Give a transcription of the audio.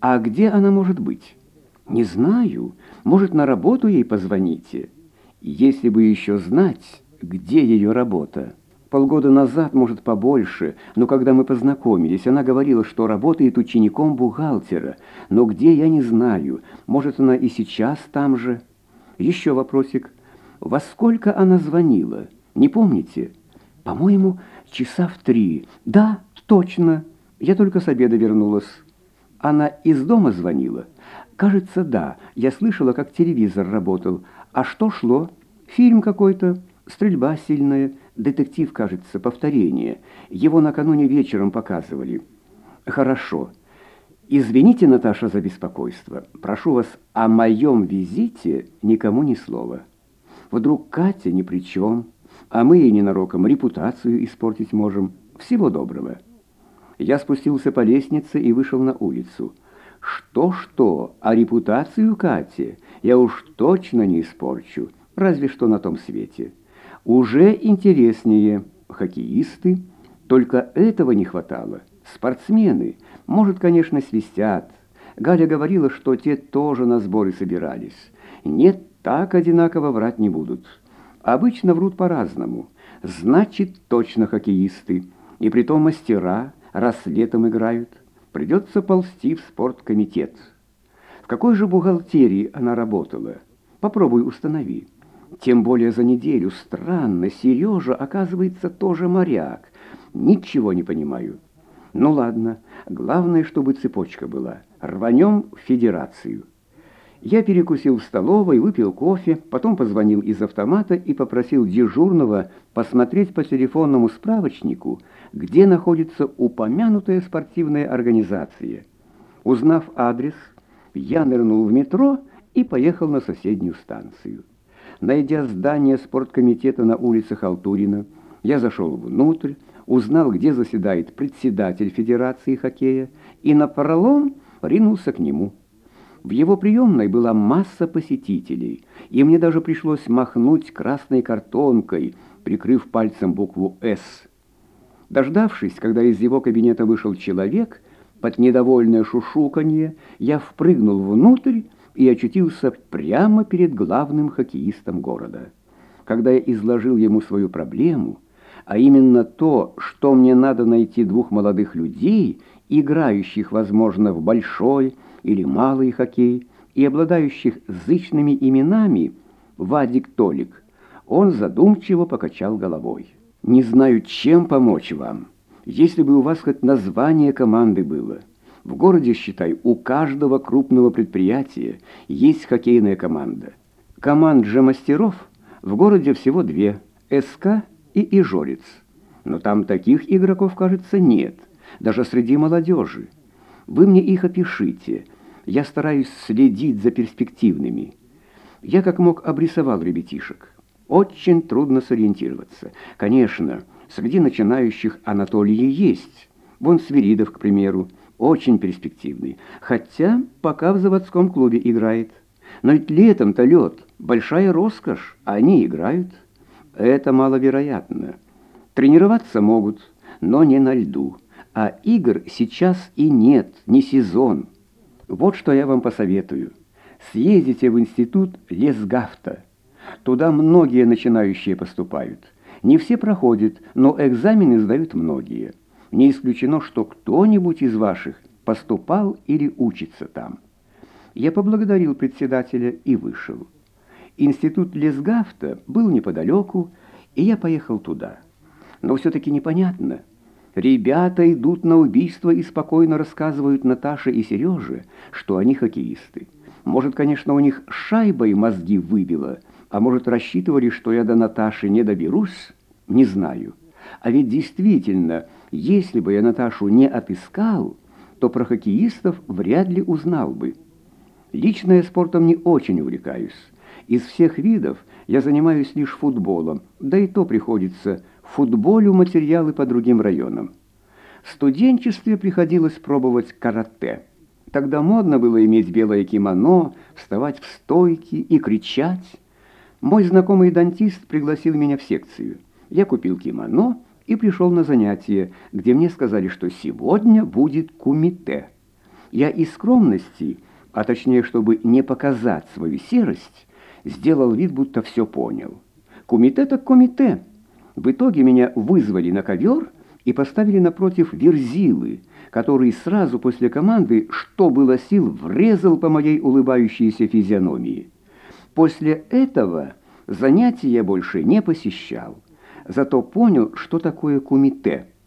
А где она может быть? Не знаю. Может, на работу ей позвоните? Если бы еще знать, где ее работа. Полгода назад, может, побольше, но когда мы познакомились, она говорила, что работает учеником бухгалтера. Но где, я не знаю. Может, она и сейчас там же. Еще вопросик. Во сколько она звонила? Не помните? По-моему, часа в три. Да, точно. Я только с обеда вернулась. Она из дома звонила? Кажется, да. Я слышала, как телевизор работал. А что шло? Фильм какой-то. Стрельба сильная. Детектив, кажется, повторение. Его накануне вечером показывали. Хорошо. Извините, Наташа, за беспокойство. Прошу вас, о моем визите никому ни слова. Вдруг Катя ни при чем, а мы ей ненароком репутацию испортить можем. Всего доброго. Я спустился по лестнице и вышел на улицу. Что-что, а репутацию Кати я уж точно не испорчу, разве что на том свете. Уже интереснее хоккеисты, только этого не хватало. Спортсмены, может, конечно, свистят. Галя говорила, что те тоже на сборы собирались. Нет, так одинаково врать не будут. Обычно врут по-разному. Значит, точно хоккеисты. И притом мастера, раз летом играют. Придется ползти в спорткомитет. В какой же бухгалтерии она работала? Попробуй установи. Тем более за неделю. Странно, Сережа, оказывается, тоже моряк. Ничего не понимаю. Ну ладно, главное, чтобы цепочка была. Рванем в федерацию. Я перекусил в столовой, выпил кофе, потом позвонил из автомата и попросил дежурного посмотреть по телефонному справочнику, где находится упомянутая спортивная организация. Узнав адрес, я нырнул в метро и поехал на соседнюю станцию. Найдя здание спорткомитета на улице Халтурина, я зашел внутрь, узнал, где заседает председатель Федерации хоккея, и напролом ринулся к нему. В его приемной была масса посетителей, и мне даже пришлось махнуть красной картонкой, прикрыв пальцем букву «С». Дождавшись, когда из его кабинета вышел человек, под недовольное шушуканье, я впрыгнул внутрь и очутился прямо перед главным хоккеистом города. Когда я изложил ему свою проблему, а именно то, что мне надо найти двух молодых людей, играющих, возможно, в большой или малый хоккей, и обладающих зычными именами Вадик Толик, он задумчиво покачал головой. «Не знаю, чем помочь вам. Если бы у вас хоть название команды было». В городе, считай, у каждого крупного предприятия есть хоккейная команда. Команд же мастеров в городе всего две – СК и Ижорец. Но там таких игроков, кажется, нет, даже среди молодежи. Вы мне их опишите, я стараюсь следить за перспективными. Я как мог обрисовал ребятишек. Очень трудно сориентироваться. Конечно, среди начинающих Анатолии есть. Вон Свиридов, к примеру, очень перспективный. Хотя пока в заводском клубе играет. Но ведь летом-то лед, большая роскошь, а они играют. Это маловероятно. Тренироваться могут, но не на льду. А игр сейчас и нет, не сезон. Вот что я вам посоветую. Съездите в институт Лесгафта. Туда многие начинающие поступают. Не все проходят, но экзамены сдают многие. Не исключено, что кто-нибудь из ваших поступал или учится там. Я поблагодарил председателя и вышел. Институт Лесгафта был неподалеку, и я поехал туда. Но все-таки непонятно. Ребята идут на убийство и спокойно рассказывают Наташе и Сереже, что они хоккеисты. Может, конечно, у них шайбой мозги выбило, а может, рассчитывали, что я до Наташи не доберусь, не знаю. А ведь действительно, если бы я Наташу не отыскал, то про хоккеистов вряд ли узнал бы. Лично я спортом не очень увлекаюсь. Из всех видов я занимаюсь лишь футболом, да и то приходится футболю материалы по другим районам. В студенчестве приходилось пробовать карате. Тогда модно было иметь белое кимоно, вставать в стойки и кричать. Мой знакомый дантист пригласил меня в секцию. Я купил кимоно и пришел на занятие, где мне сказали, что сегодня будет кумите. Я из скромности, а точнее, чтобы не показать свою серость, сделал вид, будто все понял. Кумите так кумите. В итоге меня вызвали на ковер и поставили напротив Верзилы, который сразу после команды, что было сил, врезал по моей улыбающейся физиономии. После этого занятия я больше не посещал, зато понял, что такое кумите –